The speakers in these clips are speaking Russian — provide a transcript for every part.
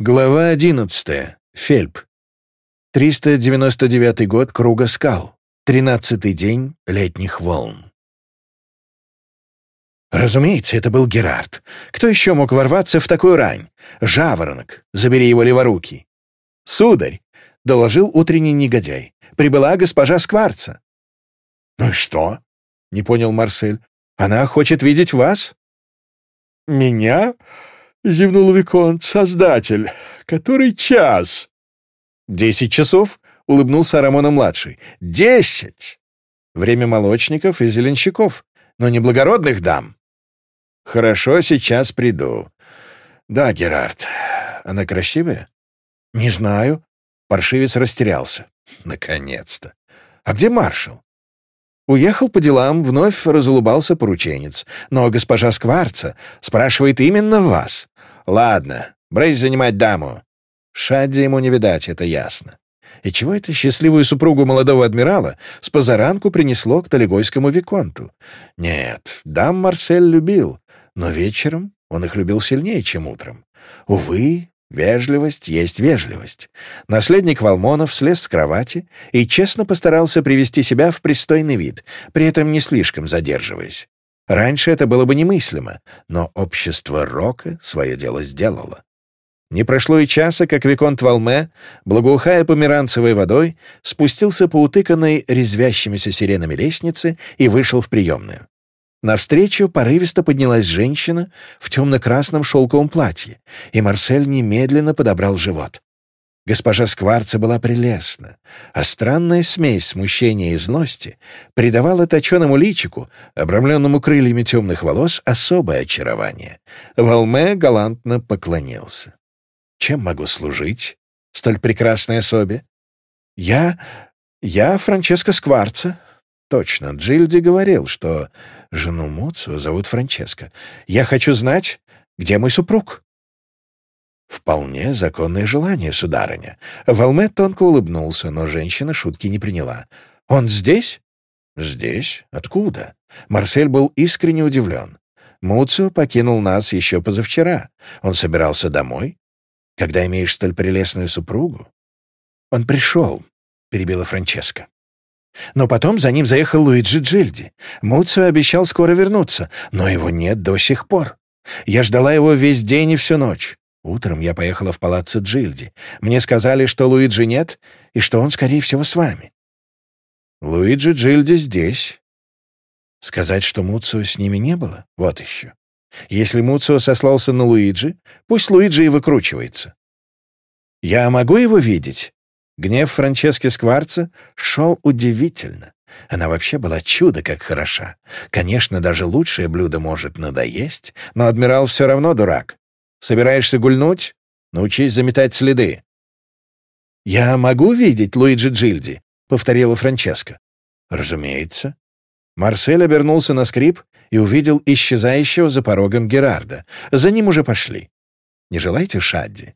Глава 11. Фельп. 399 год Круга скал. 13-й день летних волн. Разумеется, это был Герард. Кто еще мог ворваться в такую рань? Жаворонок. Забери его леворуки. Сударь, — доложил утренний негодяй, — прибыла госпожа Скварца. Ну и что? — не понял Марсель. Она хочет видеть вас. Меня? — зевнул Виконт, — создатель. Который час? — Десять часов, — улыбнулся Рамона-младший. — Десять! Время молочников и зеленщиков, но не благородных дам. — Хорошо, сейчас приду. — Да, Герард. Она красивая? — Не знаю. Паршивец растерялся. — Наконец-то. — А где маршал? Уехал по делам, вновь разулыбался порученец. Но госпожа Скварца спрашивает именно вас. Ладно, брысь занимать даму. Шадди ему не видать, это ясно. И чего это счастливую супругу молодого адмирала с позаранку принесло к Талигойскому Виконту? Нет, дам Марсель любил, но вечером он их любил сильнее, чем утром. Увы, вежливость есть вежливость. Наследник Валмонов слез с кровати и честно постарался привести себя в пристойный вид, при этом не слишком задерживаясь. Раньше это было бы немыслимо, но общество Рока свое дело сделало. Не прошло и часа, как Виконт Валме, благоухая померанцевой водой, спустился по утыканной резвящимися сиренами лестнице и вышел в приемную. Навстречу порывисто поднялась женщина в темно-красном шелковом платье, и Марсель немедленно подобрал живот. Госпожа Скварца была прелестна, а странная смесь смущения и злости придавала точеному личику, обрамленному крыльями темных волос, особое очарование. Волме галантно поклонился. «Чем могу служить, столь прекрасной особе?» «Я... я Франческо Скварца». «Точно, Джильди говорил, что жену Муцу зовут Франческо. Я хочу знать, где мой супруг?» «Вполне законное желание, сударыня». Волме тонко улыбнулся, но женщина шутки не приняла. «Он здесь?» «Здесь? Откуда?» Марсель был искренне удивлен. «Муцио покинул нас еще позавчера. Он собирался домой? Когда имеешь столь прелестную супругу?» «Он пришел», — перебила Франческа. Но потом за ним заехал Луиджи Джильди. Муцио обещал скоро вернуться, но его нет до сих пор. Я ждала его весь день и всю ночь. Утром я поехала в палаццо Джильди. Мне сказали, что Луиджи нет и что он, скорее всего, с вами. Луиджи Джильди здесь. Сказать, что Муцио с ними не было? Вот еще. Если Муцио сослался на Луиджи, пусть Луиджи и выкручивается. Я могу его видеть? Гнев Франчески Скварца шел удивительно. Она вообще была чудо как хороша. Конечно, даже лучшее блюдо может надоесть, но адмирал все равно дурак. Собираешься гульнуть? Научись заметать следы». «Я могу видеть Луиджи Джильди?» — повторила Франческа. «Разумеется». Марсель обернулся на скрип и увидел исчезающего за порогом Герарда. За ним уже пошли. «Не желаете Шадди?»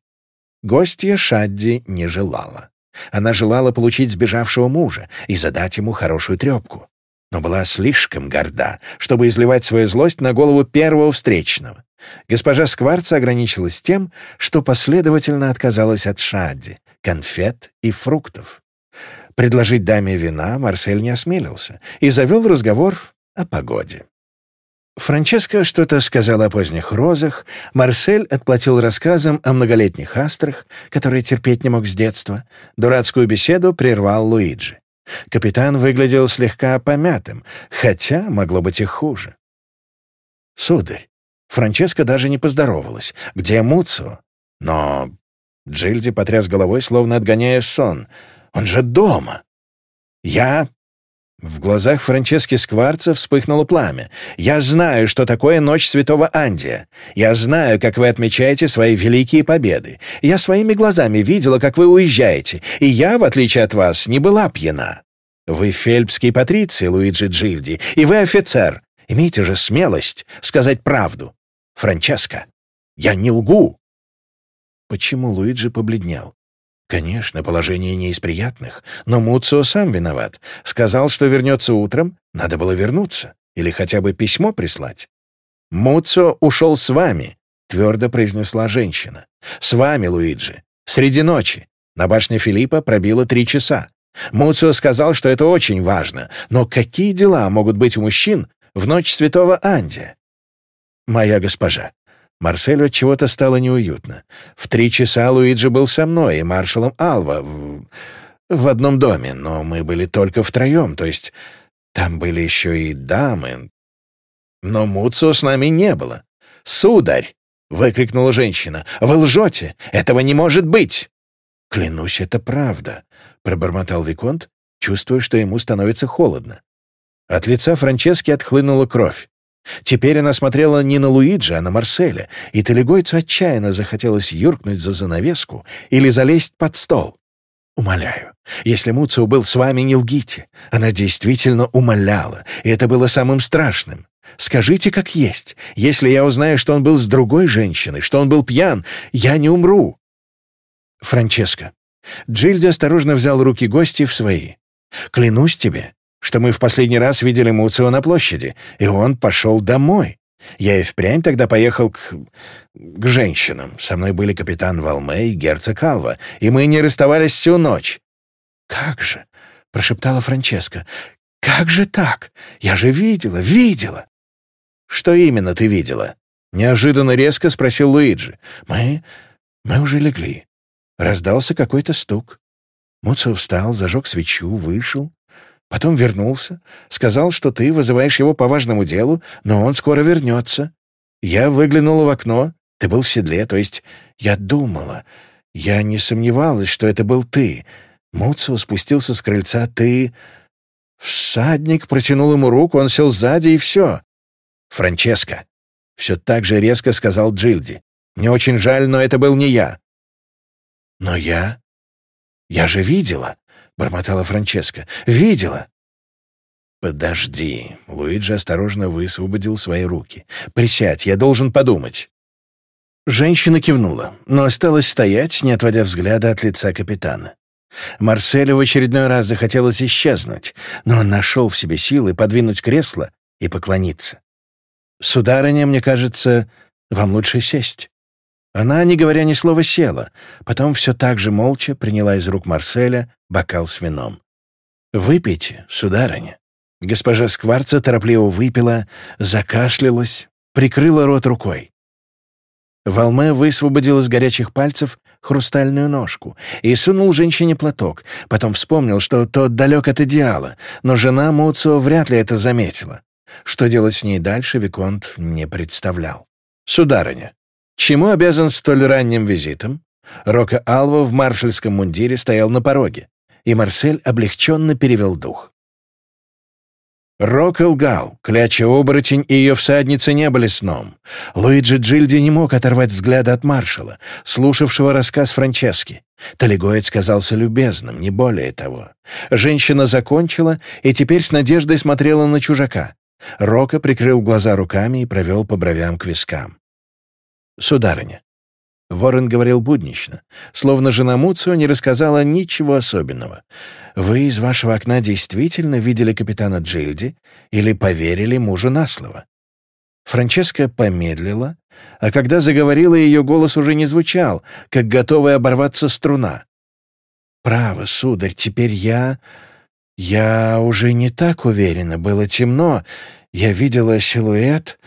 Гостья Шадди не желала. Она желала получить сбежавшего мужа и задать ему хорошую трепку. Но была слишком горда, чтобы изливать свою злость на голову первого встречного. Госпожа Скварца ограничилась тем, что последовательно отказалась от шади, конфет и фруктов. Предложить даме вина Марсель не осмелился и завел разговор о погоде. Франческо что-то сказала о поздних розах, Марсель отплатил рассказом о многолетних астрах, которые терпеть не мог с детства. Дурацкую беседу прервал Луиджи. Капитан выглядел слегка помятым, хотя могло быть и хуже. «Сударь, Франческа даже не поздоровалась. «Где Муцу?» Но Джильди потряс головой, словно отгоняя сон. «Он же дома!» «Я...» В глазах Франчески Скварца вспыхнуло пламя. «Я знаю, что такое Ночь Святого Андия. Я знаю, как вы отмечаете свои великие победы. Я своими глазами видела, как вы уезжаете, и я, в отличие от вас, не была пьяна. Вы фельпский патриций, Луиджи Джильди, и вы офицер. Имейте же смелость сказать правду. Франческо. Я не лгу!» Почему Луиджи побледнел? Конечно, положение не из приятных, но Муцио сам виноват. Сказал, что вернется утром, надо было вернуться или хотя бы письмо прислать. «Муцио ушел с вами», — твердо произнесла женщина. «С вами, Луиджи. Среди ночи. На башне Филиппа пробило три часа. Муцио сказал, что это очень важно, но какие дела могут быть у мужчин в ночь святого Анди? моя госпожа». Марселю чего-то стало неуютно. В три часа Луиджи был со мной и маршалом Алва в... в одном доме, но мы были только втроем, то есть там были еще и дамы. Но Муцио с нами не было. «Сударь!» — выкрикнула женщина. «Вы лжете! Этого не может быть!» «Клянусь, это правда», — пробормотал Виконт, чувствуя, что ему становится холодно. От лица Франчески отхлынула кровь. Теперь она смотрела не на Луиджи, а на Марселя, и Телегойцу отчаянно захотелось юркнуть за занавеску или залезть под стол. «Умоляю, если Муцио был с вами, не лгите. Она действительно умоляла, и это было самым страшным. Скажите, как есть. Если я узнаю, что он был с другой женщиной, что он был пьян, я не умру». Франческо. Джильди осторожно взял руки гости в свои. «Клянусь тебе, что мы в последний раз видели Муцио на площади, и он пошел домой. Я и впрямь тогда поехал к... к женщинам. Со мной были капитан Валме и герцог Алва, и мы не расставались всю ночь». «Как же?» — прошептала Франческа. «Как же так? Я же видела, видела!» «Что именно ты видела?» — неожиданно резко спросил Луиджи. «Мы... мы уже легли». Раздался какой-то стук. Муцио встал, зажег свечу, вышел. Потом вернулся, сказал, что ты вызываешь его по важному делу, но он скоро вернется. Я выглянула в окно, ты был в седле, то есть я думала. Я не сомневалась, что это был ты. Муцио спустился с крыльца, ты... Всадник протянул ему руку, он сел сзади, и все. «Франческо», — все так же резко сказал Джильди. «Мне очень жаль, но это был не я». «Но я...» «Я же видела», бормотала Франческа. «Видела!» «Подожди!» — Луиджи осторожно высвободил свои руки. «Присядь, я должен подумать!» Женщина кивнула, но осталась стоять, не отводя взгляда от лица капитана. Марселю в очередной раз захотелось исчезнуть, но он нашел в себе силы подвинуть кресло и поклониться. «Сударыня, мне кажется, вам лучше сесть». Она, не говоря ни слова, села, потом все так же молча приняла из рук Марселя бокал с вином. «Выпейте, сударыня». Госпожа Скварца торопливо выпила, закашлялась, прикрыла рот рукой. Валме высвободил из горячих пальцев хрустальную ножку и сунул женщине платок, потом вспомнил, что тот далек от идеала, но жена Муцио вряд ли это заметила. Что делать с ней дальше, Виконт не представлял. «Сударыня, Чему обязан столь ранним визитом? Рока Алва в маршальском мундире стоял на пороге, и Марсель облегченно перевел дух. Рок лгал, кляча-оборотень и ее всадница не были сном. Луиджи Джильди не мог оторвать взгляда от маршала, слушавшего рассказ Франчески. Талигоец казался любезным, не более того. Женщина закончила и теперь с надеждой смотрела на чужака. Рока прикрыл глаза руками и провел по бровям к вискам. «Сударыня». Ворон говорил буднично, словно жена Муцио не рассказала ничего особенного. «Вы из вашего окна действительно видели капитана Джильди или поверили мужу на слово?» Франческа помедлила, а когда заговорила, ее голос уже не звучал, как готовая оборваться струна. «Право, сударь, теперь я... Я уже не так уверена. Было темно. Я видела силуэт.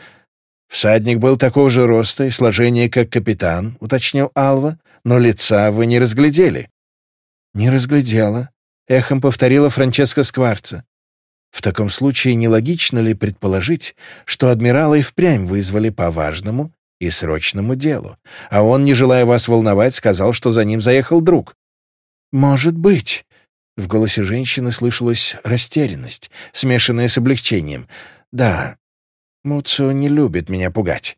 Всадник был такого же роста и сложения, как капитан, уточнил Алва, но лица вы не разглядели. Не разглядела, эхом повторила Франческа Скварца. В таком случае нелогично ли предположить, что адмирала и впрямь вызвали по важному и срочному делу, а он, не желая вас волновать, сказал, что за ним заехал друг? Может быть. В голосе женщины слышалась растерянность, смешанная с облегчением. Да, Муцио не любит меня пугать.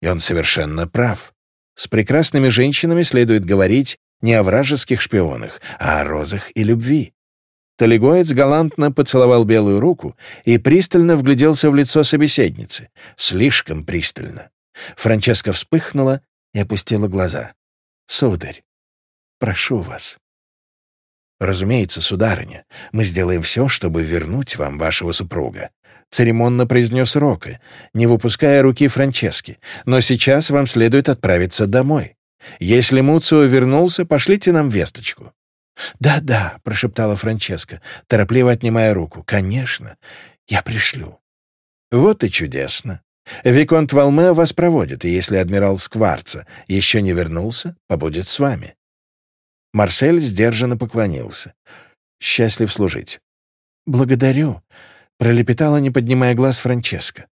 И он совершенно прав. С прекрасными женщинами следует говорить не о вражеских шпионах, а о розах и любви. Талигуэц галантно поцеловал белую руку и пристально вгляделся в лицо собеседницы. Слишком пристально. Франческа вспыхнула и опустила глаза. «Сударь, прошу вас». «Разумеется, сударыня, мы сделаем все, чтобы вернуть вам вашего супруга. — церемонно произнес Рока, не выпуская руки Франчески. «Но сейчас вам следует отправиться домой. Если Муцио вернулся, пошлите нам весточку». «Да-да», — прошептала Франческа, торопливо отнимая руку. «Конечно, я пришлю». «Вот и чудесно. Виконт Валмео вас проводит, и если адмирал Скварца еще не вернулся, побудет с вами». Марсель сдержанно поклонился. «Счастлив служить». «Благодарю. Пролепетала, не поднимая глаз, Франческа.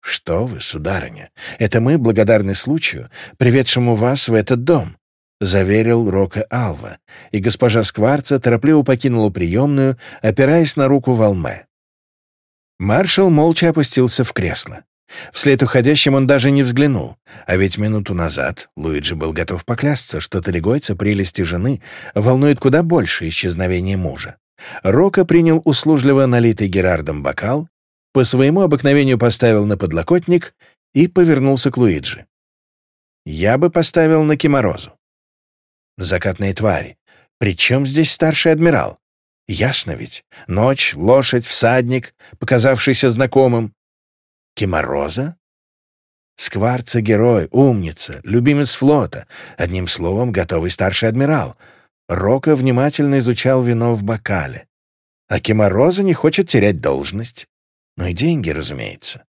«Что вы, сударыня, это мы благодарны случаю, приведшему вас в этот дом», — заверил Рока Алва, и госпожа Скварца торопливо покинула приемную, опираясь на руку Валме. Маршал молча опустился в кресло. Вслед уходящим он даже не взглянул, а ведь минуту назад Луиджи был готов поклясться, что талигойца прелести жены волнует куда больше исчезновение мужа. Рока принял услужливо налитый Герардом бокал, по своему обыкновению поставил на подлокотник и повернулся к Луиджи. «Я бы поставил на Кеморозу. «Закатные твари. Причем здесь старший адмирал? Ясно ведь. Ночь, лошадь, всадник, показавшийся знакомым. Кемороза? Скварца — герой, умница, любимец флота, одним словом, готовый старший адмирал. Рока внимательно изучал вино в бокале. А Кимороза не хочет терять должность. Ну и деньги, разумеется.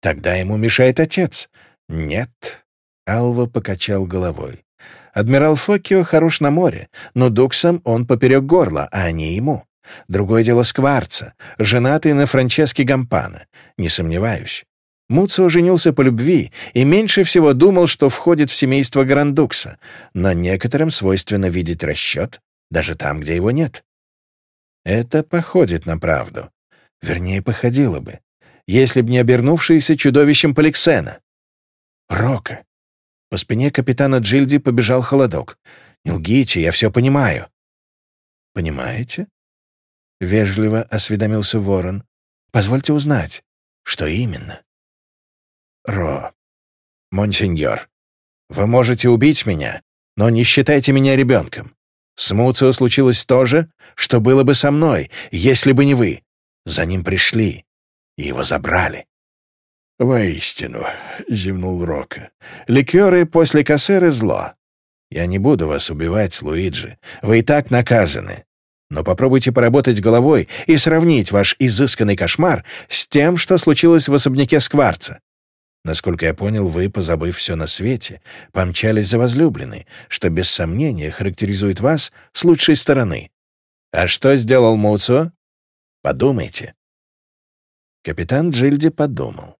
Тогда ему мешает отец. Нет. Алва покачал головой. Адмирал Фокио хорош на море, но дуксом он поперек горла, а не ему. Другое дело Скварца, женатый на Франческе Гампана, не сомневаюсь. Муцио женился по любви и меньше всего думал, что входит в семейство Грандукса, но некоторым свойственно видеть расчет даже там, где его нет. Это походит на правду. Вернее, походило бы, если б не обернувшееся чудовищем Поликсена. Рока. По спине капитана Джильди побежал холодок. «Не лгите, я все понимаю». «Понимаете?» — вежливо осведомился Ворон. «Позвольте узнать, что именно?» Ро. «Монсеньор, вы можете убить меня, но не считайте меня ребенком. С Муцио случилось то же, что было бы со мной, если бы не вы. За ним пришли и его забрали». «Воистину», — зевнул Рока, — «ликеры после кассеры зло. Я не буду вас убивать, Луиджи, вы и так наказаны. Но попробуйте поработать головой и сравнить ваш изысканный кошмар с тем, что случилось в особняке Скварца. Насколько я понял, вы, позабыв все на свете, помчались за возлюбленной, что, без сомнения, характеризует вас с лучшей стороны. А что сделал Муцо? Подумайте. Капитан Джильди подумал.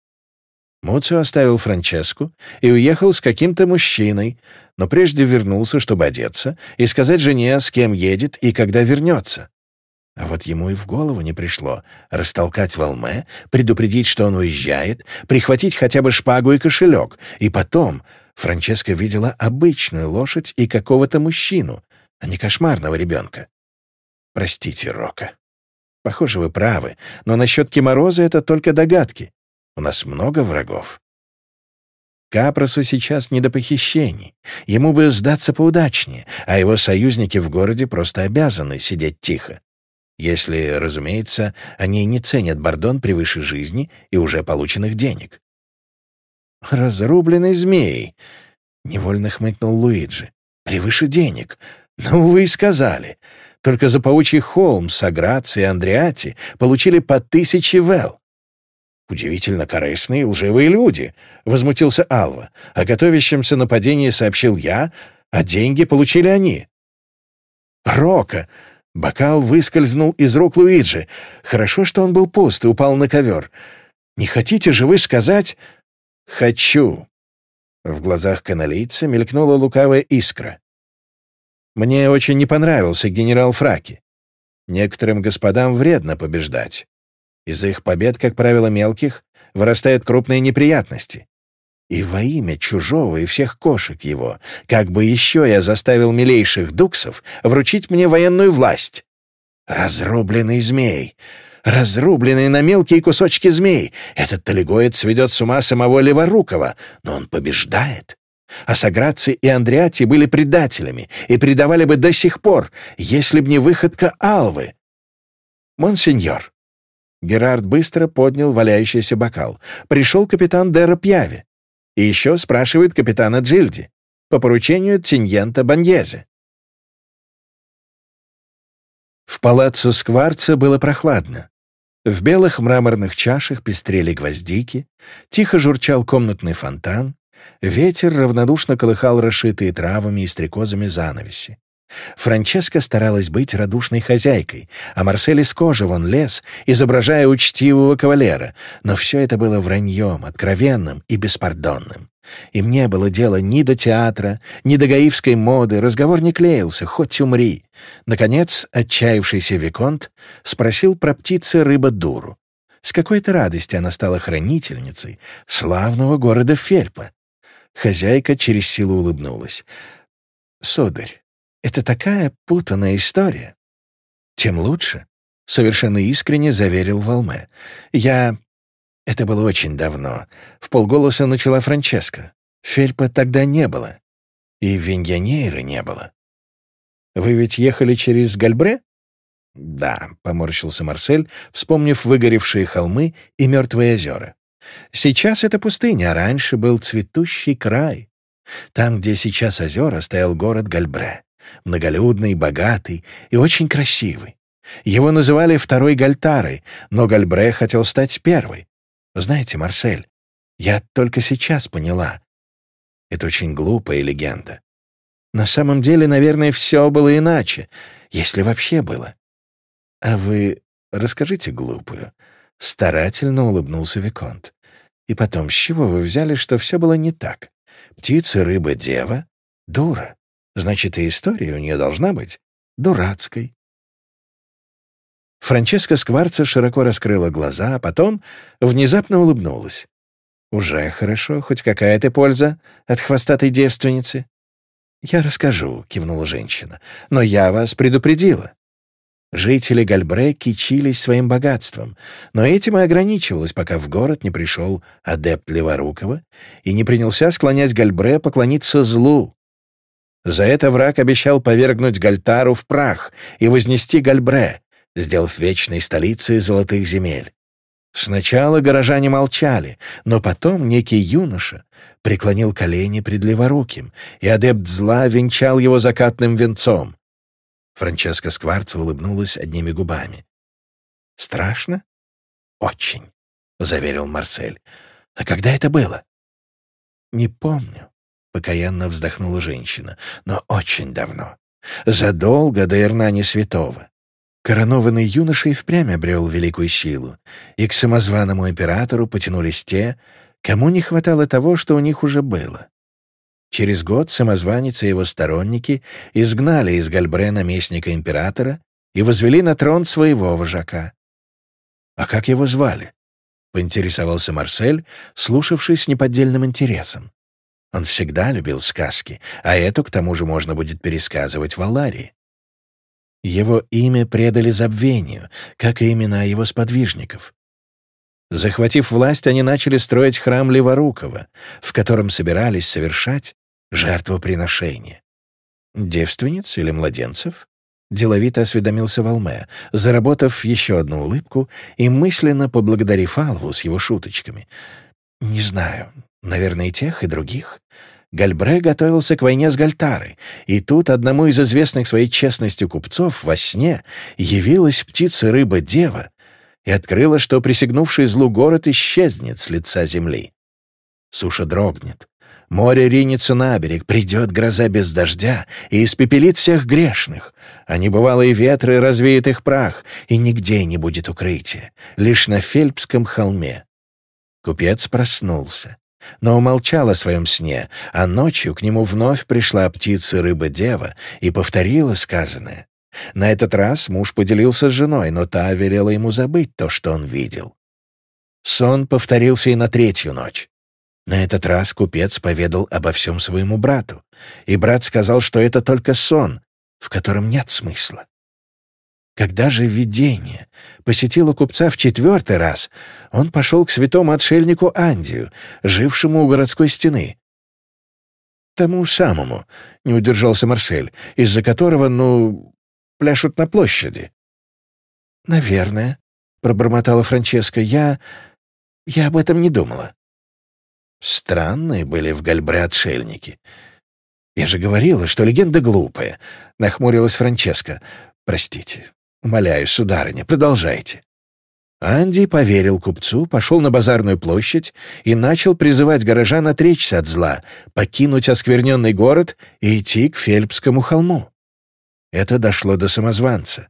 Муцио оставил Франческу и уехал с каким-то мужчиной, но прежде вернулся, чтобы одеться, и сказать жене, с кем едет и когда вернется. А вот ему и в голову не пришло растолкать Волме, предупредить, что он уезжает, прихватить хотя бы шпагу и кошелек. И потом Франческа видела обычную лошадь и какого-то мужчину, а не кошмарного ребенка. «Простите, Рока. Похоже, вы правы, но насчет Кимороза это только догадки. У нас много врагов». Капросу сейчас не до похищений. Ему бы сдаться поудачнее, а его союзники в городе просто обязаны сидеть тихо если, разумеется, они не ценят Бордон превыше жизни и уже полученных денег. «Разрубленный змей!» — невольно хмыкнул Луиджи. «Превыше денег! Ну, вы и сказали! Только за паучий холм Саграци и Андриати получили по тысяче вел!» «Удивительно корыстные и лживые люди!» — возмутился Алва. «О готовящемся нападении сообщил я, а деньги получили они!» «Рока!» Бокал выскользнул из рук Луиджи. Хорошо, что он был пуст и упал на ковер. «Не хотите же вы сказать...» «Хочу!» В глазах каналийца мелькнула лукавая искра. «Мне очень не понравился генерал Фраки. Некоторым господам вредно побеждать. Из-за их побед, как правило, мелких, вырастают крупные неприятности. И во имя чужого и всех кошек его, как бы еще я заставил милейших дуксов вручить мне военную власть. Разрубленный змей, разрубленный на мелкие кусочки змей, этот талигоец сведет с ума самого Леворукова, но он побеждает. А Саграци и Андриати были предателями и предавали бы до сих пор, если б не выходка Алвы. «Монсеньор», Герард быстро поднял валяющийся бокал. «Пришел капитан Дера Пьяви. И еще спрашивает капитана Джильди по поручению Тиньента Баньезе. В палаццо Скварца было прохладно. В белых мраморных чашах пестрели гвоздики, тихо журчал комнатный фонтан, ветер равнодушно колыхал расшитые травами и стрекозами занавеси. Франческа старалась быть радушной хозяйкой, а Марсель из кожи вон лез, изображая учтивого кавалера, но все это было враньем, откровенным и беспардонным. И мне было дело ни до театра, ни до гаивской моды, разговор не клеился, хоть умри. Наконец, отчаявшийся Виконт спросил про птицы рыба-дуру. С какой-то радости она стала хранительницей славного города Фельпа. Хозяйка через силу улыбнулась. «Сударь, это такая путанная история. Тем лучше, — совершенно искренне заверил Волме. Я... Это было очень давно. В полголоса начала Франческа. Фельпа тогда не было. И Виньянейра не было. «Вы ведь ехали через Гальбре?» «Да», — поморщился Марсель, вспомнив выгоревшие холмы и мертвые озера. «Сейчас это пустыня, а раньше был цветущий край. Там, где сейчас озера, стоял город Гальбре. Многолюдный, богатый и очень красивый. Его называли второй Гальтарой, но Гальбре хотел стать первой. Знаете, Марсель, я только сейчас поняла. Это очень глупая легенда. На самом деле, наверное, все было иначе, если вообще было. А вы расскажите глупую. Старательно улыбнулся Виконт. И потом, с чего вы взяли, что все было не так? Птица, рыба, дева? Дура. Значит, и история у нее должна быть дурацкой. Франческа Скварца широко раскрыла глаза, а потом внезапно улыбнулась. «Уже хорошо, хоть какая-то польза от хвостатой девственницы». «Я расскажу», — кивнула женщина, — «но я вас предупредила». Жители Гальбре кичились своим богатством, но этим и ограничивалось, пока в город не пришел адепт Леворукова и не принялся склонять Гальбре поклониться злу, за это враг обещал повергнуть Гальтару в прах и вознести Гальбре, сделав вечной столицей золотых земель. Сначала горожане молчали, но потом некий юноша преклонил колени пред леворуким, и адепт зла венчал его закатным венцом. Франческа Скварца улыбнулась одними губами. «Страшно? Очень», — заверил Марсель. «А когда это было?» «Не помню. — покаянно вздохнула женщина. «Но очень давно. Задолго до Ирнани Святого. Коронованный юноша и впрямь обрел великую силу, и к самозваному императору потянулись те, кому не хватало того, что у них уже было. Через год самозванец и его сторонники изгнали из Гальбре наместника императора и возвели на трон своего вожака. «А как его звали?» — поинтересовался Марсель, слушавший с неподдельным интересом. Он всегда любил сказки, а эту, к тому же, можно будет пересказывать в Аларии. Его имя предали забвению, как и имена его сподвижников. Захватив власть, они начали строить храм Леворукова, в котором собирались совершать жертвоприношения. «Девственниц или младенцев?» — деловито осведомился Валме, заработав еще одну улыбку и мысленно поблагодарив Алву с его шуточками. «Не знаю, Наверное, и тех, и других. Гальбре готовился к войне с Гальтары, и тут одному из известных своей честностью купцов во сне явилась птица-рыба-дева и открыла, что присягнувший злу город исчезнет с лица земли. Суша дрогнет. Море ринется на берег, придет гроза без дождя и испепелит всех грешных, а небывалые ветры развеют их прах, и нигде не будет укрытия, лишь на Фельпском холме. Купец проснулся но умолчал о своем сне, а ночью к нему вновь пришла птица-рыба-дева и повторила сказанное. На этот раз муж поделился с женой, но та велела ему забыть то, что он видел. Сон повторился и на третью ночь. На этот раз купец поведал обо всем своему брату, и брат сказал, что это только сон, в котором нет смысла. Когда же видение посетило купца в четвертый раз, он пошел к святому отшельнику Андию, жившему у городской стены. «Тому самому», — не удержался Марсель, из-за которого, ну, пляшут на площади. «Наверное», — пробормотала Франческа, — «я... я об этом не думала». Странные были в Гальбре отшельники. «Я же говорила, что легенда глупая», — нахмурилась Франческа. «Простите, Умоляю, сударыня, продолжайте». Анди поверил купцу, пошел на базарную площадь и начал призывать горожан отречься от зла, покинуть оскверненный город и идти к Фельпскому холму. Это дошло до самозванца.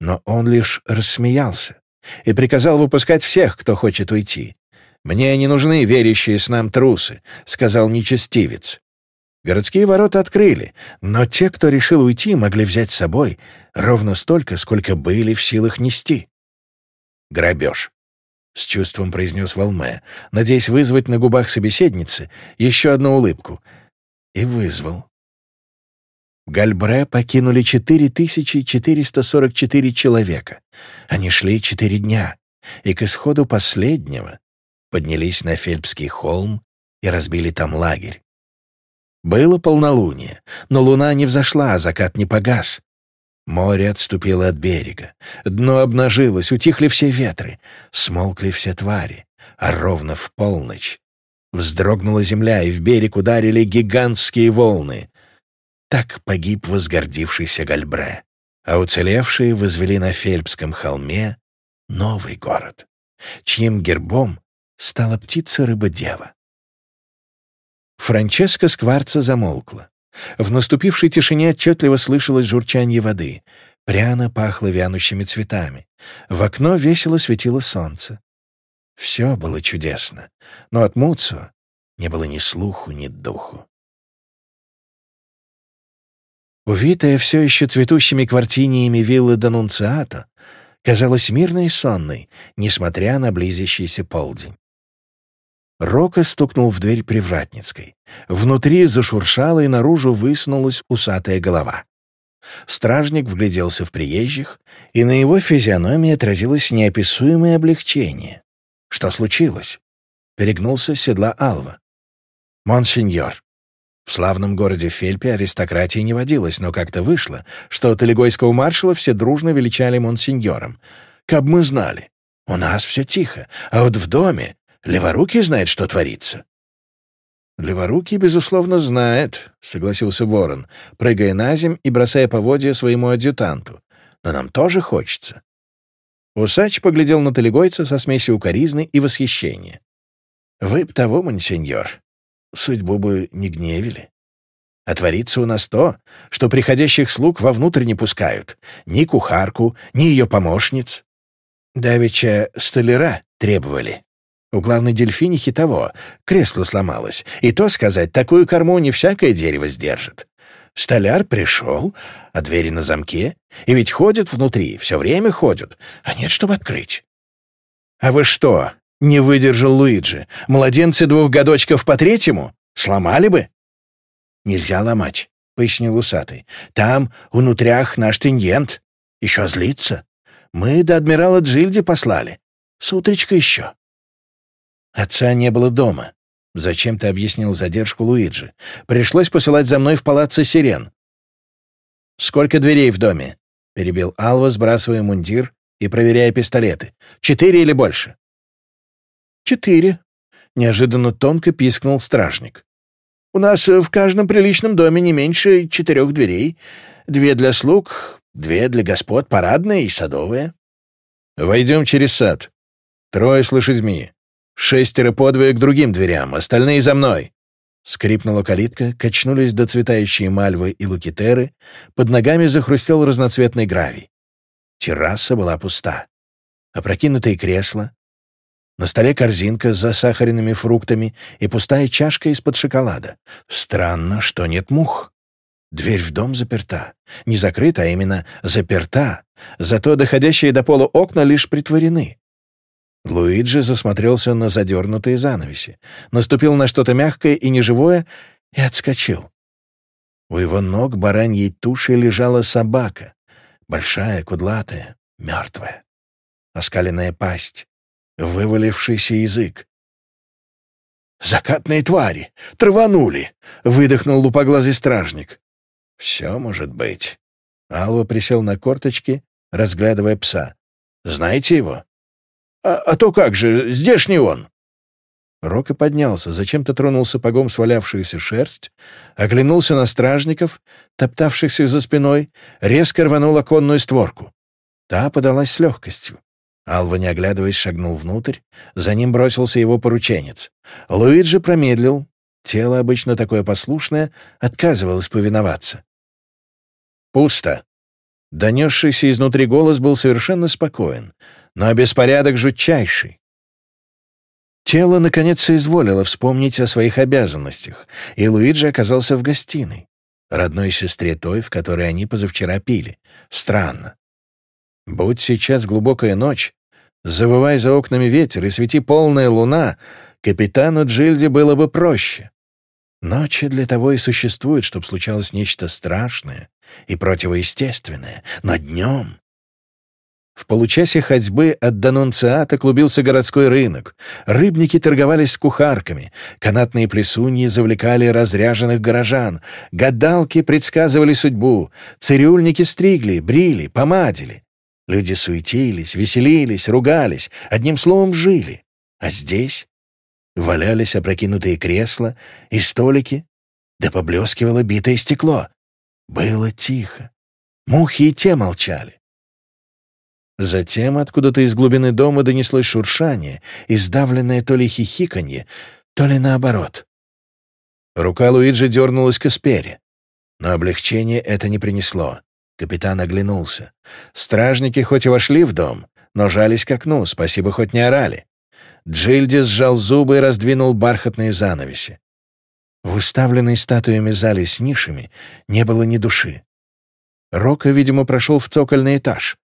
Но он лишь рассмеялся и приказал выпускать всех, кто хочет уйти. «Мне не нужны верящие с нам трусы», — сказал нечестивец. Городские ворота открыли, но те, кто решил уйти, могли взять с собой ровно столько, сколько были в силах нести. «Грабеж», — с чувством произнес Волме, надеясь вызвать на губах собеседницы еще одну улыбку. И вызвал. Гальбре покинули 4444 человека. Они шли четыре дня, и к исходу последнего поднялись на Фельпский холм и разбили там лагерь. Было полнолуние, но луна не взошла, а закат не погас. Море отступило от берега. Дно обнажилось, утихли все ветры, смолкли все твари. А ровно в полночь вздрогнула земля, и в берег ударили гигантские волны. Так погиб возгордившийся Гальбре. А уцелевшие возвели на Фельпском холме новый город, чьим гербом стала птица-рыба-дева. Франческа Скварца замолкла. В наступившей тишине отчетливо слышалось журчание воды. Пряно пахло вянущими цветами. В окно весело светило солнце. Все было чудесно, но от Муцу не было ни слуху, ни духу. Увитая все еще цветущими квартиниями виллы Данунциата, казалась мирной и сонной, несмотря на близящийся полдень. Рока стукнул в дверь привратницкой. Внутри зашуршало, и наружу высунулась усатая голова. Стражник вгляделся в приезжих, и на его физиономии отразилось неописуемое облегчение. «Что случилось?» — перегнулся седла Алва. «Монсеньор». В славном городе Фельпе аристократии не водилось, но как-то вышло, что талигойского маршала все дружно величали монсеньором. «Каб мы знали!» У нас все тихо, а вот в доме Леворукий знает, что творится». «Леворукий, безусловно, знает», — согласился Ворон, прыгая на земь и бросая поводья своему адъютанту. «Но нам тоже хочется». Усач поглядел на Талигойца со смесью укоризны и восхищения. «Вы б того, мансеньор, судьбу бы не гневили. А творится у нас то, что приходящих слуг вовнутрь не пускают. Ни кухарку, ни ее помощниц. Давеча столяра требовали. У главной дельфинихи того кресло сломалось, и то сказать, такую корму не всякое дерево сдержит. Столяр пришел, а двери на замке, и ведь ходят внутри, все время ходят, а нет, чтобы открыть. «А вы что?» — не выдержал Луиджи. «Младенцы двух годочков по третьему? Сломали бы?» «Нельзя ломать», — пояснил усатый. «Там, внутрях, наш тиньент. Еще злится. Мы до адмирала Джильди послали. С утречка еще». Отца не было дома. Зачем-то объяснил задержку Луиджи. Пришлось посылать за мной в палаццо сирен. «Сколько дверей в доме?» — перебил Алва, сбрасывая мундир и проверяя пистолеты. «Четыре или больше?» «Четыре», — неожиданно тонко пискнул стражник. «У нас в каждом приличном доме не меньше четырех дверей. Две для слуг, две для господ, парадные и садовые». «Войдем через сад. Трое с лошадьми. Шестеро подвое к другим дверям, остальные за мной!» Скрипнула калитка, качнулись доцветающие мальвы и лукитеры, под ногами захрустел разноцветный гравий. Терраса была пуста. Опрокинутые кресла, на столе корзинка с засахаренными фруктами и пустая чашка из-под шоколада. Странно, что нет мух. Дверь в дом заперта. Не закрыта, а именно заперта. Зато доходящие до пола окна лишь притворены. Луиджи засмотрелся на задернутые занавеси, наступил на что-то мягкое и неживое и отскочил. У его ног бараньей туши лежала собака, большая, кудлатая, мертвая. Оскаленная пасть, вывалившийся язык. «Закатные твари! Траванули!» — выдохнул лупоглазый стражник. «Все может быть». Алва присел на корточки, разглядывая пса. «Знаете его?» А, а то как же, здешний он!» Рока поднялся, зачем-то тронул сапогом свалявшуюся шерсть, оглянулся на стражников, топтавшихся за спиной, резко рванул оконную створку. Та подалась с легкостью. Алва, не оглядываясь, шагнул внутрь, за ним бросился его порученец. Луиджи промедлил, тело, обычно такое послушное, отказывалось повиноваться. «Пусто!» Донесшийся изнутри голос был совершенно спокоен, но беспорядок жутчайший. Тело, наконец, изволило вспомнить о своих обязанностях, и Луиджи оказался в гостиной, родной сестре той, в которой они позавчера пили. Странно. Будь сейчас глубокая ночь, завывай за окнами ветер и свети полная луна, капитану Джильди было бы проще. Ночи для того и существуют, чтобы случалось нечто страшное и противоестественное, но днем в получасе ходьбы от Данунциата клубился городской рынок, рыбники торговались с кухарками, канатные плесуньи завлекали разряженных горожан, гадалки предсказывали судьбу, цирюльники стригли, брили, помадили. Люди суетились, веселились, ругались, одним словом жили. А здесь валялись опрокинутые кресла и столики, да поблескивало битое стекло. Было тихо. Мухи и те молчали. Затем откуда-то из глубины дома донеслось шуршание, издавленное то ли хихиканье, то ли наоборот. Рука Луиджи дернулась к эспере. Но облегчение это не принесло. Капитан оглянулся. Стражники хоть и вошли в дом, но жались к окну, спасибо, хоть не орали. Джильди сжал зубы и раздвинул бархатные занавеси. В уставленной статуями зале с нишами не было ни души. Рока, видимо, прошел в цокольный этаж,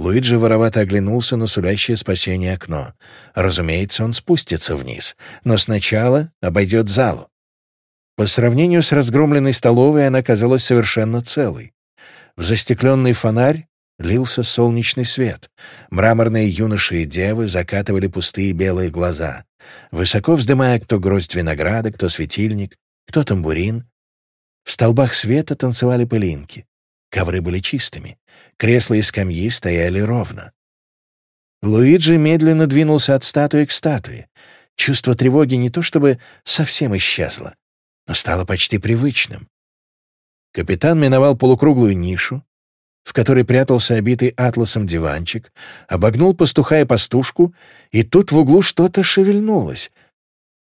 Луиджи воровато оглянулся на сулящее спасение окно. Разумеется, он спустится вниз, но сначала обойдет залу. По сравнению с разгромленной столовой она казалась совершенно целой. В застекленный фонарь лился солнечный свет. Мраморные юноши и девы закатывали пустые белые глаза, высоко вздымая кто гроздь винограда, кто светильник, кто тамбурин. В столбах света танцевали пылинки. Ковры были чистыми, кресла и скамьи стояли ровно. Луиджи медленно двинулся от статуи к статуе. Чувство тревоги не то чтобы совсем исчезло, но стало почти привычным. Капитан миновал полукруглую нишу, в которой прятался обитый атласом диванчик, обогнул пастуха и пастушку, и тут в углу что-то шевельнулось.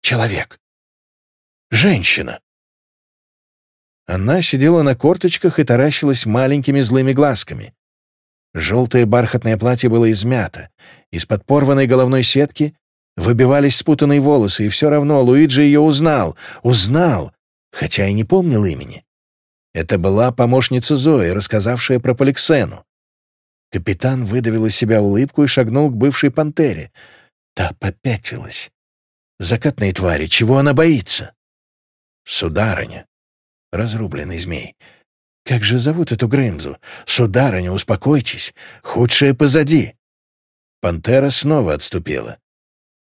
Человек. Женщина. Она сидела на корточках и таращилась маленькими злыми глазками. Желтое бархатное платье было измято. Из-под порванной головной сетки выбивались спутанные волосы, и все равно Луиджи ее узнал, узнал, хотя и не помнил имени. Это была помощница Зои, рассказавшая про Поликсену. Капитан выдавил из себя улыбку и шагнул к бывшей пантере. Та попятилась. «Закатные твари, чего она боится?» «Сударыня», разрубленный змей. «Как же зовут эту Грымзу? Сударыня, успокойтесь! Худшее позади!» Пантера снова отступила.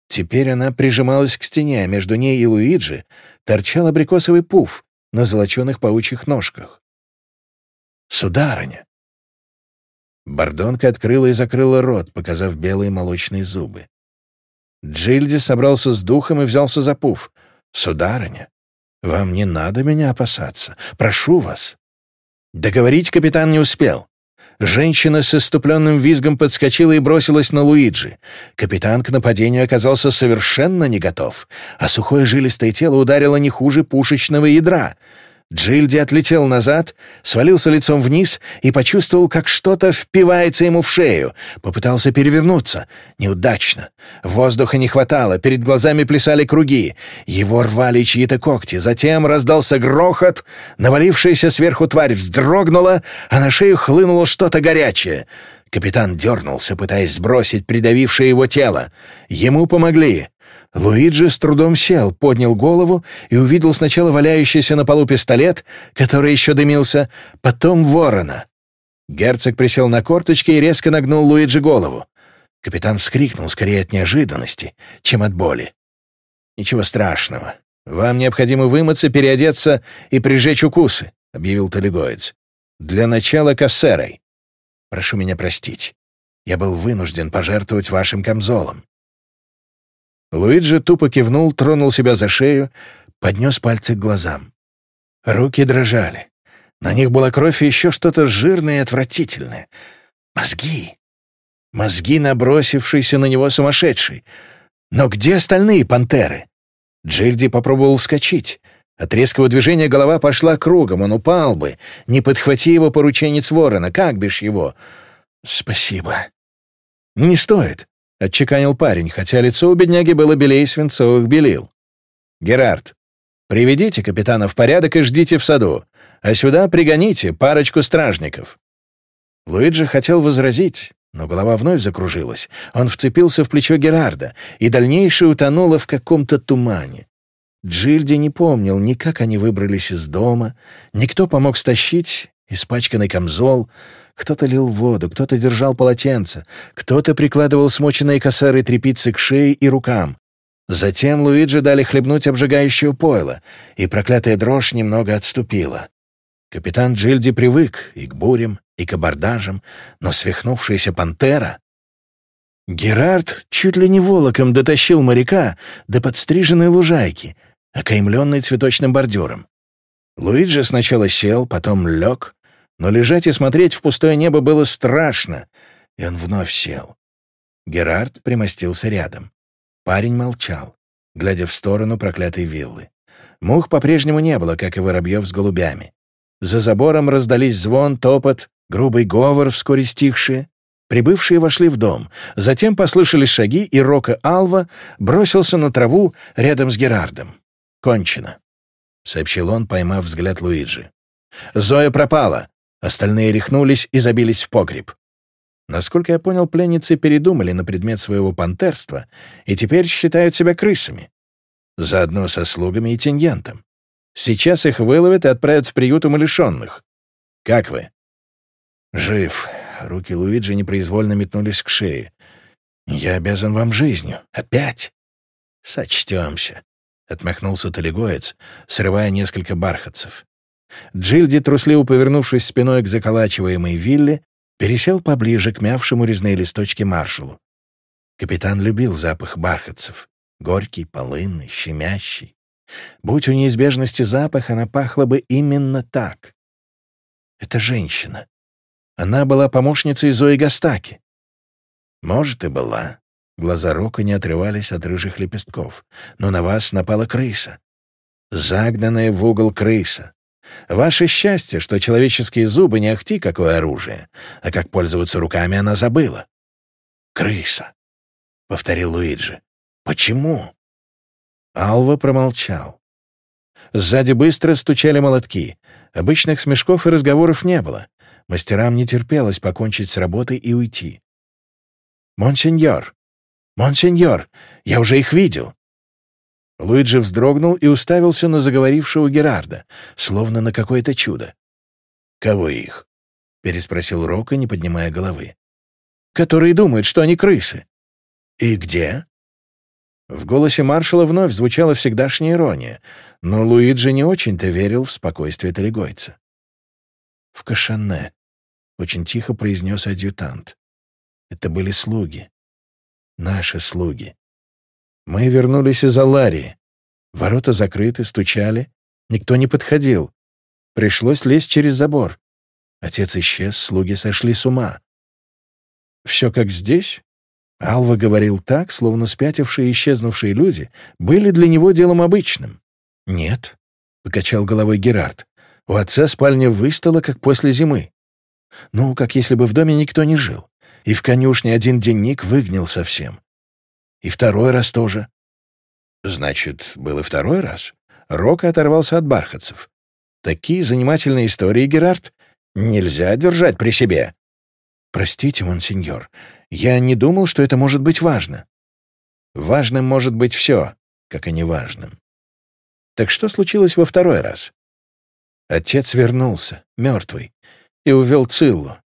Теперь она прижималась к стене, а между ней и Луиджи торчал абрикосовый пуф на золоченых паучьих ножках. «Сударыня!» Бордонка открыла и закрыла рот, показав белые молочные зубы. Джильди собрался с духом и взялся за пуф. «Сударыня!» Вам не надо меня опасаться. Прошу вас». Договорить капитан не успел. Женщина с иступленным визгом подскочила и бросилась на Луиджи. Капитан к нападению оказался совершенно не готов, а сухое жилистое тело ударило не хуже пушечного ядра — Джильди отлетел назад, свалился лицом вниз и почувствовал, как что-то впивается ему в шею. Попытался перевернуться. Неудачно. Воздуха не хватало, перед глазами плясали круги. Его рвали чьи-то когти. Затем раздался грохот. Навалившаяся сверху тварь вздрогнула, а на шею хлынуло что-то горячее. Капитан дернулся, пытаясь сбросить придавившее его тело. Ему помогли. Луиджи с трудом сел, поднял голову и увидел сначала валяющийся на полу пистолет, который еще дымился, потом ворона. Герцог присел на корточки и резко нагнул Луиджи голову. Капитан вскрикнул скорее от неожиданности, чем от боли. «Ничего страшного. Вам необходимо вымыться, переодеться и прижечь укусы», — объявил Толегоец. «Для начала кассерой. Прошу меня простить. Я был вынужден пожертвовать вашим камзолом. Луиджи тупо кивнул, тронул себя за шею, поднес пальцы к глазам. Руки дрожали. На них была кровь и еще что-то жирное и отвратительное. Мозги. Мозги, набросившиеся на него сумасшедший. Но где остальные пантеры? Джильди попробовал вскочить. От резкого движения голова пошла кругом, он упал бы. Не подхвати его порученец ворона, как бишь его. Спасибо. Не стоит. — отчеканил парень, хотя лицо у бедняги было белее свинцовых белил. «Герард, приведите капитана в порядок и ждите в саду, а сюда пригоните парочку стражников». Луиджи хотел возразить, но голова вновь закружилась. Он вцепился в плечо Герарда, и дальнейшее утонуло в каком-то тумане. Джильди не помнил ни как они выбрались из дома, никто помог стащить испачканный камзол, кто-то лил воду, кто-то держал полотенце, кто-то прикладывал смоченные косары трепицы к шее и рукам. Затем Луиджи дали хлебнуть обжигающую пойло, и проклятая дрожь немного отступила. Капитан Джильди привык и к бурям, и к абордажам, но свихнувшаяся пантера... Герард чуть ли не волоком дотащил моряка до подстриженной лужайки, окаймленной цветочным бордюром. Луиджи сначала сел, потом лег, но лежать и смотреть в пустое небо было страшно, и он вновь сел. Герард примостился рядом. Парень молчал, глядя в сторону проклятой виллы. Мух по-прежнему не было, как и воробьев с голубями. За забором раздались звон, топот, грубый говор, вскоре стихшие. Прибывшие вошли в дом, затем послышались шаги, и Рока Алва бросился на траву рядом с Герардом. «Кончено», — сообщил он, поймав взгляд Луиджи. «Зоя пропала. Остальные рехнулись и забились в погреб. Насколько я понял, пленницы передумали на предмет своего пантерства и теперь считают себя крысами. Заодно со слугами и теньянтом. Сейчас их выловят и отправят в приют умалишенных. Как вы? Жив. Руки Луиджи непроизвольно метнулись к шее. Я обязан вам жизнью. Опять? Сочтемся. Отмахнулся талигоец, срывая несколько бархатцев. Джильди, трусливо повернувшись спиной к заколачиваемой вилле, пересел поближе к мявшему резные листочки маршалу. Капитан любил запах бархатцев. Горький, полынный, щемящий. Будь у неизбежности запах, она пахла бы именно так. Это женщина. Она была помощницей Зои Гастаки. Может, и была. Глаза Рока не отрывались от рыжих лепестков. Но на вас напала крыса. Загнанная в угол крыса. Ваше счастье, что человеческие зубы не ахти какое оружие, а как пользоваться руками она забыла. «Крыса», — повторил Луиджи. «Почему?» Алва промолчал. Сзади быстро стучали молотки. Обычных смешков и разговоров не было. Мастерам не терпелось покончить с работой и уйти. «Монсеньор! Монсеньор! Я уже их видел! Луиджи вздрогнул и уставился на заговорившего Герарда, словно на какое-то чудо. «Кого их?» — переспросил Рока, не поднимая головы. «Которые думают, что они крысы». «И где?» В голосе маршала вновь звучала всегдашняя ирония, но Луиджи не очень-то верил в спокойствие талигойца. «В Кашане», — очень тихо произнес адъютант. «Это были слуги. Наши слуги. Мы вернулись из Аларии. Ворота закрыты, стучали. Никто не подходил. Пришлось лезть через забор. Отец исчез, слуги сошли с ума. Все как здесь? Алва говорил так, словно спятившие и исчезнувшие люди были для него делом обычным. «Нет», — покачал головой Герард, — «у отца спальня выстала, как после зимы. Ну, как если бы в доме никто не жил. И в конюшне один денник выгнил совсем. И второй раз тоже. Значит, был и второй раз? Рока оторвался от бархатцев. Такие занимательные истории, Герард, нельзя держать при себе. Простите, монсеньор, я не думал, что это может быть важно. Важным может быть все, как и неважным. Так что случилось во второй раз? Отец вернулся, мертвый, и увел Циллу.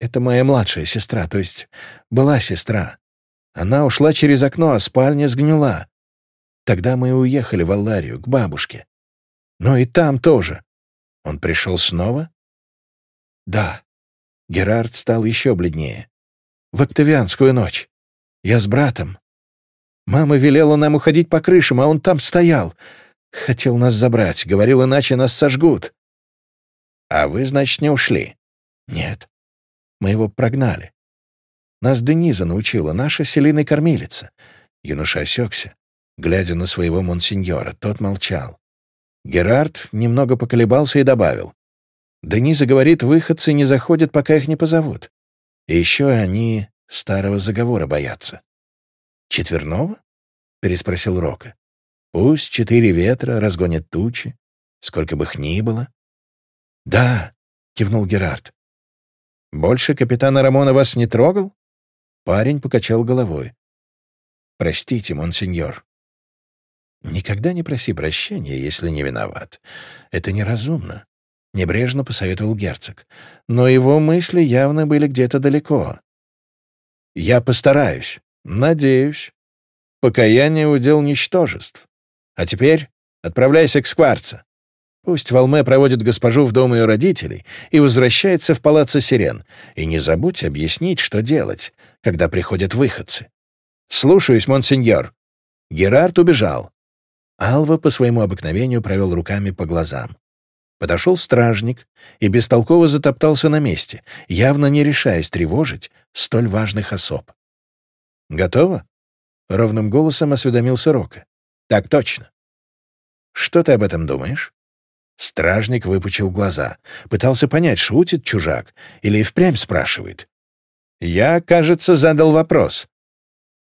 Это моя младшая сестра, то есть была сестра. Она ушла через окно, а спальня сгнила. Тогда мы и уехали в Алларию, к бабушке. Но и там тоже. Он пришел снова? Да. Герард стал еще бледнее. В Октавианскую ночь. Я с братом. Мама велела нам уходить по крышам, а он там стоял. Хотел нас забрать, говорил, иначе нас сожгут. А вы, значит, не ушли? Нет. Мы его прогнали. Нас Дениза научила, наша селиной кормилица». Юноша осекся, глядя на своего монсеньора. Тот молчал. Герард немного поколебался и добавил. «Дениза говорит, выходцы не заходят, пока их не позовут. И еще они старого заговора боятся». «Четверного?» — переспросил Рока. «Пусть четыре ветра разгонят тучи, сколько бы их ни было». «Да», — кивнул Герард. «Больше капитана Рамона вас не трогал?» Парень покачал головой. «Простите, монсеньор». «Никогда не проси прощения, если не виноват. Это неразумно», — небрежно посоветовал герцог. Но его мысли явно были где-то далеко. «Я постараюсь. Надеюсь. Покаяние — удел ничтожеств. А теперь отправляйся к Скварца. Пусть Волме проводит госпожу в дом ее родителей и возвращается в палаццо сирен. И не забудь объяснить, что делать, когда приходят выходцы. «Слушаюсь, монсеньор». Герард убежал. Алва по своему обыкновению провел руками по глазам. Подошел стражник и бестолково затоптался на месте, явно не решаясь тревожить столь важных особ. «Готово?» — ровным голосом осведомился Рока. «Так точно». «Что ты об этом думаешь?» Стражник выпучил глаза, пытался понять, шутит чужак или и впрямь спрашивает. «Я, кажется, задал вопрос».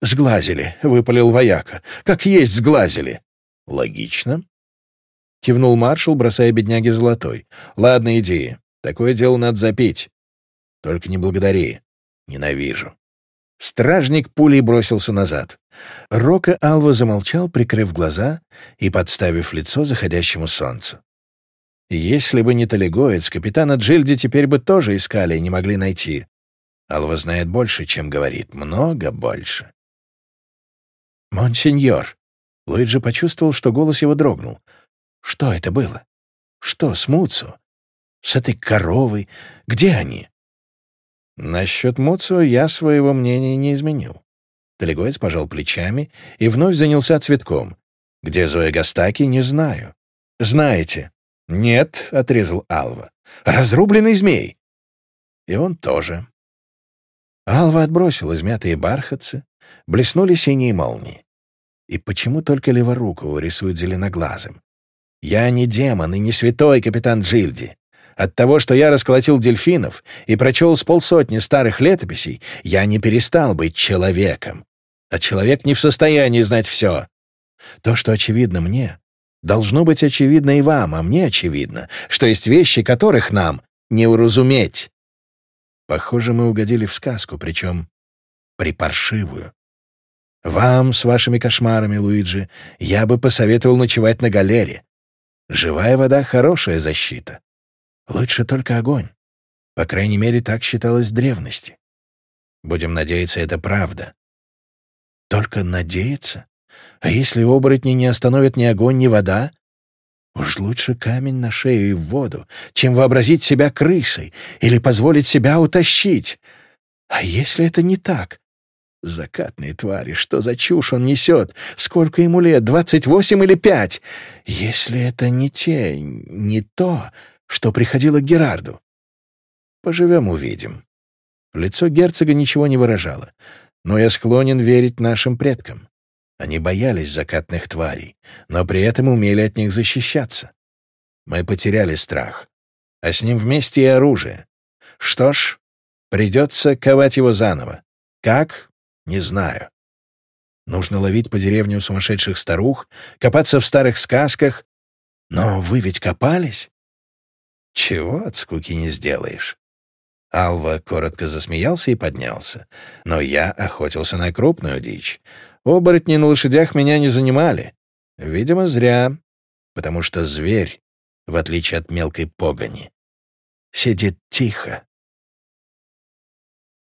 «Сглазили», — выпалил вояка. «Как есть сглазили». «Логично», — кивнул маршал, бросая бедняге золотой. «Ладно, иди. Такое дело надо запить. Только не благодари. Ненавижу». Стражник пулей бросился назад. Рока Алва замолчал, прикрыв глаза и подставив лицо заходящему солнцу. Если бы не Талигоец, капитана Джильди теперь бы тоже искали и не могли найти. Алва знает больше, чем говорит, много больше. «Монсеньор!» Луиджи почувствовал, что голос его дрогнул. «Что это было? Что с Муцу? С этой коровой? Где они?» Насчет Муцу я своего мнения не изменил. Талигоец пожал плечами и вновь занялся цветком. «Где Зоя Гастаки, не знаю». «Знаете», «Нет», — отрезал Алва, — «разрубленный змей». И он тоже. Алва отбросил измятые бархатцы, блеснули синие молнии. И почему только леворукого рисуют зеленоглазым? Я не демон и не святой капитан Джильди. От того, что я расколотил дельфинов и прочел с полсотни старых летописей, я не перестал быть человеком. А человек не в состоянии знать все. То, что очевидно мне, Должно быть очевидно и вам, а мне очевидно, что есть вещи, которых нам не уразуметь. Похоже, мы угодили в сказку, причем припаршивую. Вам с вашими кошмарами, Луиджи, я бы посоветовал ночевать на галере. Живая вода — хорошая защита. Лучше только огонь. По крайней мере, так считалось в древности. Будем надеяться, это правда. Только надеяться? А если оборотни не остановят ни огонь, ни вода? Уж лучше камень на шею и в воду, чем вообразить себя крысой или позволить себя утащить. А если это не так? Закатные твари, что за чушь он несет? Сколько ему лет, двадцать восемь или пять? Если это не те, не то, что приходило к Герарду. Поживем — увидим. Лицо герцога ничего не выражало, но я склонен верить нашим предкам. Они боялись закатных тварей, но при этом умели от них защищаться. Мы потеряли страх, а с ним вместе и оружие. Что ж, придется ковать его заново. Как? Не знаю. Нужно ловить по деревню сумасшедших старух, копаться в старых сказках. Но вы ведь копались? Чего от скуки не сделаешь. Алва коротко засмеялся и поднялся. Но я охотился на крупную дичь. Оборотни на лошадях меня не занимали. Видимо, зря. Потому что зверь, в отличие от мелкой погони, сидит тихо,